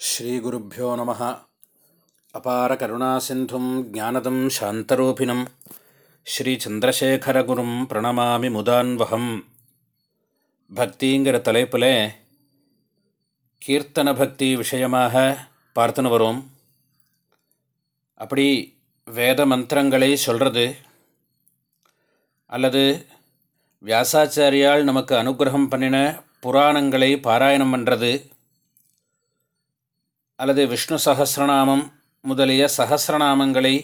ஸ்ரீகுருப்போ நம. அபார கருணாசிந்தும் ஜானதம் சாந்தரூபிணம். ஸ்ரீச்சந்திரசேகரகுரும் பிரணமாமி முதான்வகம். பக்திங்கிற தலைப்பில் கீர்த்தன பக்தி விஷயமாக பார்த்துன்னு வரும். அப்படி வேத மந்திரங்களை சொல்கிறது அல்லது வியாசாச்சாரியால் நமக்கு அனுகிரகம் பண்ணின புராணங்களை பாராயணம் பண்ணுறது அல்லது விஷ்ணு சகசிரநாமம் முதலிய சகசிரநாமங்களை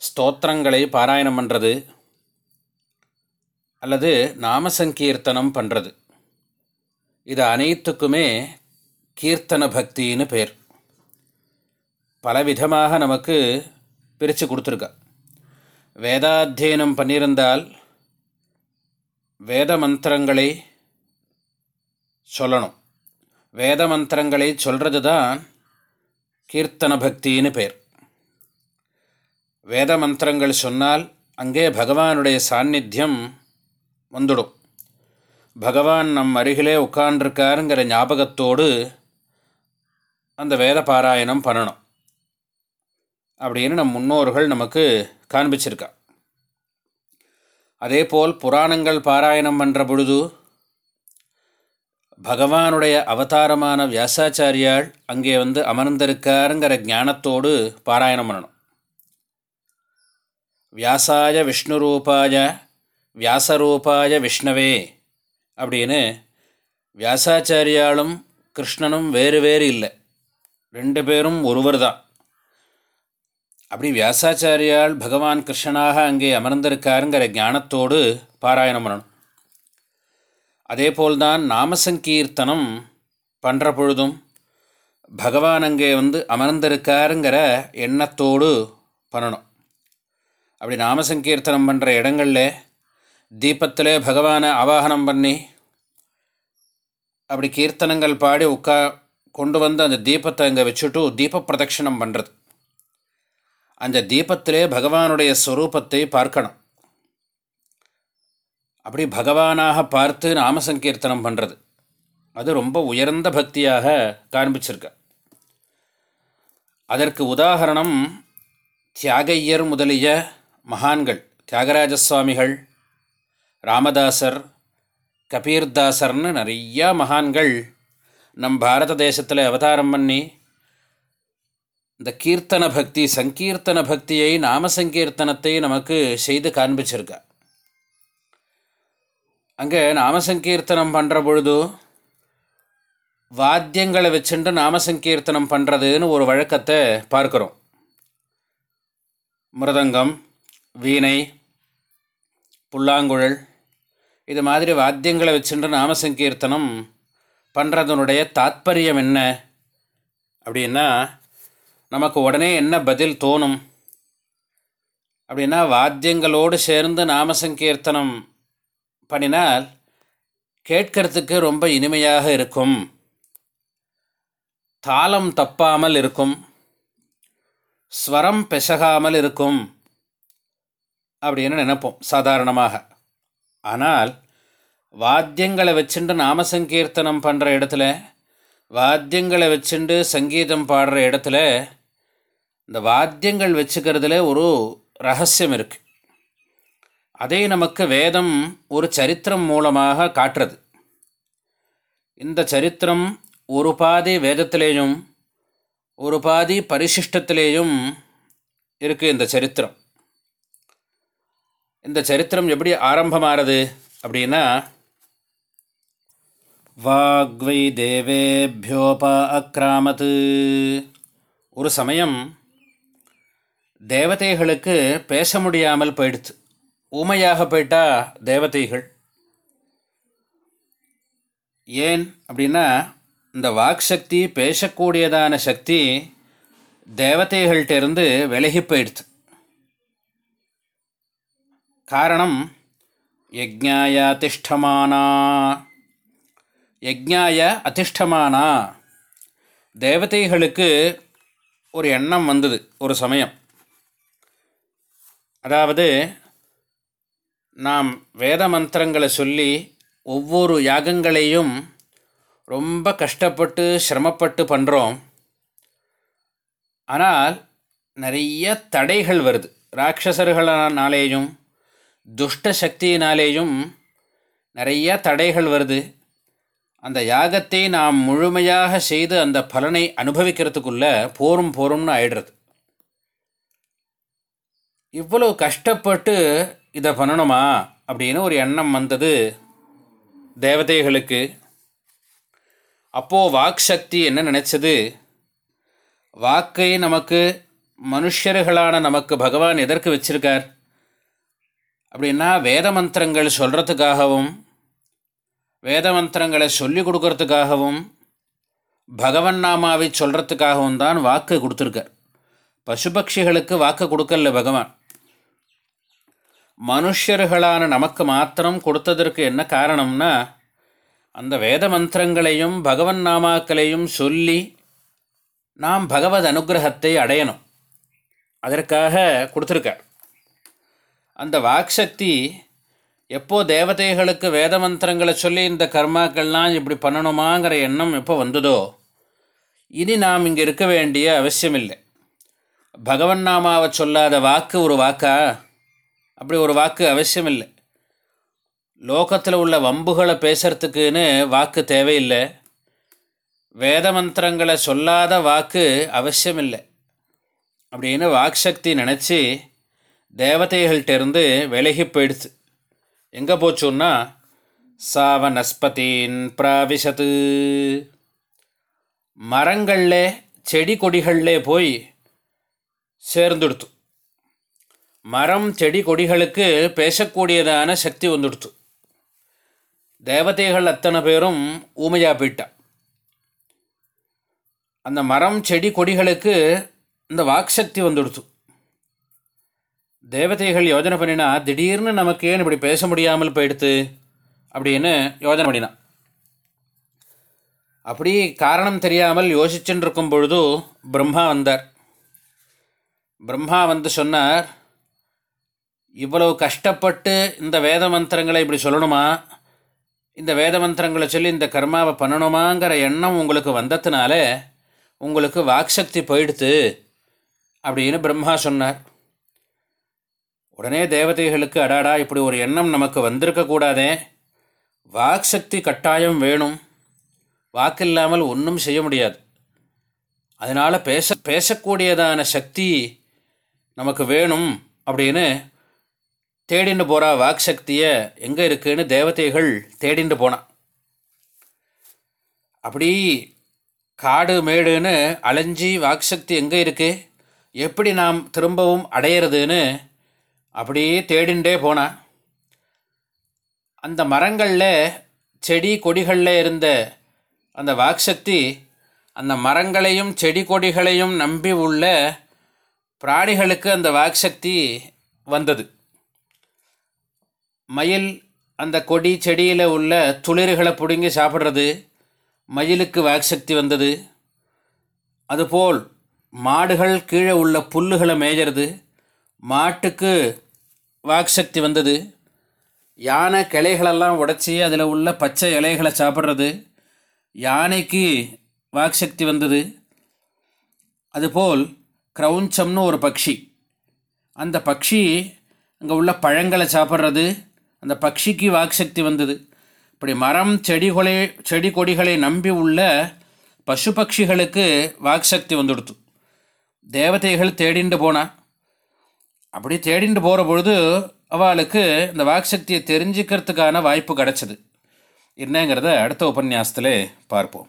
ஸ்தோத்திரங்களை பாராயணம் பண்ணுறது அல்லது நாமசங்கீர்த்தனம் பண்ணுறது இது அனைத்துக்குமே கீர்த்தன பக்தின்னு பேர். பலவிதமாக நமக்கு பிரித்து கொடுத்துருக்கா. வேதாத்தியனம் பண்ணியிருந்தால் வேத மந்திரங்களை சொல்லணும். வேத மந்திரங்களை சொல்கிறது தான் கீர்த்தன பக்தின்னு பேர். வேத மந்திரங்கள் சொன்னால் அங்கே பகவானுடைய சாநித்தியம் வந்துடும். பகவான் நம் அருகிலே உட்காண்டிருக்காருங்கிற ஞாபகத்தோடு அந்த வேத பாராயணம் பண்ணணும். அப்படின்னு நம் முன்னோர்கள் நமக்கு காண்பிச்சிருக்கா. அதேபோல் புராணங்கள் பாராயணம் பண்ணுற பொழுது பகவானுடைய அவதாரமான வியாசாச்சாரியால் அங்கே வந்து அமர்ந்திருக்காருங்கிற ஞானத்தோடு பாராயணம் பண்ணணும். வியாசாய விஷ்ணு ரூபாய வியாசரூபாய விஷ்ணவே அப்படின்னு வியாசாச்சாரியாலும் கிருஷ்ணனும் வேறு வேறு இல்லை. ரெண்டு பேரும் ஒருவர் தான். அப்படி வியாசாச்சாரியால் பகவான் கிருஷ்ணனாக அங்கே அமர்ந்திருக்காருங்கிற ஞானத்தோடு பாராயணம் பண்ணணும். அதேபோல்தான் நாமசங்கீர்த்தனம் பண்ணுற பொழுதும் பகவான் அங்கே வந்து அமர்ந்திருக்காருங்கிற எண்ணத்தோடு பண்ணணும். அப்படி நாமசங்கீர்த்தனம் பண்ணுற இடங்களில் தீபத்தில் பகவானை ஆவாகனம் பண்ணி அப்படி கீர்த்தனங்கள் பாடி உட்கா கொண்டு வந்து அந்த தீபத்தை அங்கே வச்சுட்டு தீப பிரதட்சிணம் பண்ணுறது அந்த தீபத்திலே பகவானுடைய ஸ்வரூபத்தை பார்க்கணும். அப்படி பகவானாக பார்த்து நாமசங்கீர்த்தனம் பண்ணுறது அது ரொம்ப உயர்ந்த பக்தியாக காண்பிச்சிருக்க. அதற்கு உதாகரணம் தியாகையர் முதலிய மகான்கள் தியாகராஜ சுவாமிகள் ராமதாசர் கபீர்தாசர்னு நிறையா மகான்கள் நம் பாரத தேசத்தில் அவதாரம் பண்ணி இந்த கீர்த்தன பக்தி சங்கீர்த்தன பக்தியை நாம சங்கீர்த்தனத்தை நமக்கு செய்து காண்பிச்சிருக்கா. அங்கே நாமசங்கீர்த்தனம் பண்ணுற பொழுது வாத்தியங்களை வச்சுட்டு நாமசங்கீர்த்தனம் பண்ணுறதுன்னு ஒரு வழக்கத்தை பார்க்குறோம். மிருதங்கம் வீணை புல்லாங்குழல் இது மாதிரி வாத்தியங்களை வச்சுட்டு நாமசங்கீர்த்தனம் பண்ணுறதனுடைய தாத்பரியம் என்ன? அப்படின்னா நமக்கு உடனே என்ன பதில் தோணும்? அப்படின்னா வாத்தியங்களோடு சேர்ந்து நாமசங்கீர்த்தனம் பண்ணினால் கேட்கறதுக்கு ரொம்ப இனிமையாக இருக்கும். தாளம் தப்பாமல் இருக்கும். ஸ்வரம் பெசகாமல் இருக்கும் அப்படின்னு நினைப்போம் சாதாரணமாக. ஆனால் வாத்தியங்களை வச்சுட்டு நாமசங்கீர்த்தனம் பண்ணுற இடத்துல வாத்தியங்களை வச்சுண்டு சங்கீதம் பாடுற இடத்துல இந்த வாத்தியங்கள் வச்சுக்கிறதுல ஒரு ரகசியம் இருக்குது அதை நமக்கு வேதம் ஒரு சரித்திரம் மூலமாக காட்டுறது. இந்த சரித்திரம் ஒரு பாதி வேதத்திலேயும் ஒரு பாதி பரிசிஷ்டத்திலேயும் இருக்குது இந்த சரித்திரம். இந்த சரித்திரம் எப்படி ஆரம்பமாகிறது அப்படின்னா வாக்வை தேவேபியோபா அக்ராமத்து. ஒரு சமயம் தேவதைகளுக்கு பேச முடியாமல் போயிடுச்சு ஊமையாக போயிட்டா தேவதைகள். ஏன் அப்படின்னா இந்த வாக் சக்தி பேசக்கூடியதான சக்தி தேவதைகள்கிட்டருந்து விலகி போயிடுது. காரணம் யஜ்ஞாய அதிஷ்டமானா. யஜ்ஞாய அதிஷ்டமானா. தேவதைகளுக்கு ஒரு எண்ணம் வந்தது ஒரு சமயம். அதாவது நாம் வேத மந்திரங்களை சொல்லி ஒவ்வொரு யாகங்களையும் ரொம்ப கஷ்டப்பட்டு சிரமப்பட்டு பண்ணுறோம் ஆனால் நிறைய தடைகள் வருது. ராட்சசர்களாலேயும் துஷ்ட சக்தியினாலேயும் நிறைய தடைகள் வருது. அந்த யாகத்தை நாம் முழுமையாக செய்து அந்த பலனை அனுபவிக்கிறதுக்குள்ள போரும் போரும்னு ஆயிடுறது. இவ்வளோ கஷ்டப்பட்டு இதை பண்ணணுமா? அப்படின்னு ஒரு எண்ணம் வந்தது தேவதைகளுக்கு. அப்போது வாக் சக்தி என்ன நினச்சது? வாக்கை நமக்கு மனுஷர்களான நமக்கு பகவான் எதற்கு வச்சிருக்கார்? அப்படின்னா வேத மந்திரங்கள் சொல்கிறதுக்காகவும் வேத மந்திரங்களை சொல்லிக் கொடுக்கறதுக்காகவும் பகவன் நாமாவை சொல்கிறதுக்காகவும் தான் வாக்கு கொடுத்துருக்கார். பசுபக்ஷிகளுக்கு வாக்கு கொடுக்கல பகவான். மனுஷர்களான நமக்கு மாத்திரம் கொடுத்ததற்கு என்ன காரணம்னா அந்த வேத மந்திரங்களையும் பகவன் நாமாக்களையும் சொல்லி நாம் பகவத் அனுகிரகத்தை அடையணும். அதற்காக கொடுத்துருக்கார். அந்த வாக்சக்தி எப்போ தேவதைகளுக்கு வேத மந்திரங்களை சொல்லி இந்த கர்மாக்கள்லாம் இப்படி பண்ணணுமாங்கிற எண்ணம் எப்போ வந்ததோ இனி நாம் இங்கே இருக்க வேண்டிய அவசியமில்லை. பகவன் நாமாவை சொல்லாத வாக்கு ஒரு வாக்கா? அப்படி ஒரு வாக்கு அவசியம் இல்லை லோகத்தில் உள்ள வம்புகளை பேசுறதுக்குன்னு வாக்கு தேவையில்லை. வேத மந்திரங்களை சொல்லாத வாக்கு அவசியமில்லை. அப்படின்னு வாக்சக்தி நினச்சி தேவதைகள்கிட்டருந்து விலகி போயிடுச்சு எங்கே போச்சுன்னா சாவனஸ்பதின் பிராவிசத்து மரங்களில் செடி கொடிகளில் போய் சேர்ந்துடுத்து. மரம் செடி கொடிகளுக்கு பேசக்கூடியதான சக்தி வந்துடுத்து. தேவதைகள் அத்தனை பேரும் ஊமையா போயிட்டா. அந்த மரம் செடி கொடிகளுக்கு இந்த வாக்சக்தி வந்துடுத்து. தேவதைகள் யோஜனை பண்ணினா திடீர்னு நமக்கு ஏன் இப்படி பேச முடியாமல் போயிடுத்து? அப்படின்னு யோஜனை பண்ணினான் அப்படி காரணம் தெரியாமல் யோசிச்சுட்டு இருக்கும் பொழுது பிரம்மா வந்தார். பிரம்மா வந்து சொன்னார் இவ்வளவு கஷ்டப்பட்டு இந்த வேத மந்திரங்களை இப்படி சொல்லணுமா? இந்த வேத மந்திரங்களை சொல்லி இந்த கர்மாவை பண்ணணுமாங்கிற எண்ணம் உங்களுக்கு வந்ததுனால உங்களுக்கு வாக்சக்தி போயிடுத்து அப்படின்னு பிரம்மா சொன்னார். உடனே தேவதைகளுக்கு அடாடா இப்படி ஒரு எண்ணம் நமக்கு வந்திருக்கக்கூடாதே வாக்சக்தி கட்டாயம் வேணும். வாக்கில்லாமல் ஒன்றும் செய்ய முடியாது. அதனால் பேச பேசக்கூடியதான சக்தி நமக்கு வேணும் அப்படின்னு தேடிண்டு போகிறா வாக் சக்தியை எங்கே இருக்குன்னு தேவதைகள் தேடிண்டு போனான் அப்படி காடு மேடுன்னு அலைஞ்சி வாக்சக்தி எங்கே இருக்குது எப்படி நாம் திரும்பவும் அடையிறதுன்னு அப்படியே தேடிண்டே போனான் அந்த மரங்களில் செடி கொடிகளில் இருந்த அந்த வாக்சக்தி அந்த மரங்களையும் செடி கொடிகளையும் நம்பி உள்ள பிராணிகளுக்கு அந்த வாக்சக்தி வந்தது. மயில் அந்த கொடி செடியில் உள்ள துளிர்களை பிடுங்கி சாப்பிட்றது மயிலுக்கு வாக்சக்தி வந்தது. அதுபோல் மாடுகள் கீழே உள்ள புல்லுகளை மேய்கிறது மாட்டுக்கு வாக்சக்தி வந்தது. யானை கிளைகளெல்லாம் உடச்சி அதில் உள்ள பச்சை இலைகளை சாப்பிட்றது யானைக்கு வாக்சக்தி வந்தது. அதுபோல் க்ரௌஞ்சம்னு ஒரு பக்ஷி அந்த பக்ஷி அங்கே உள்ள பழங்களை சாப்பிட்றது அந்த பக்ஷிக்கு வாக்சக்தி வந்தது. இப்படி மரம் செடிகளை செடி கொடிகளை நம்பி உள்ள பசு பட்சிகளுக்கு வாக்சக்தி வந்துடுத்து. தேவதைகள் தேடிண்டு போனா. அப்படி தேடிண்டு போகிற பொழுது அவளுக்கு இந்த வாக்சக்தியை தெரிஞ்சுக்கிறதுக்கான வாய்ப்பு கிடச்சிது. என்னங்கிறத அடுத்த உபன்யாசத்தில் பார்ப்போம்.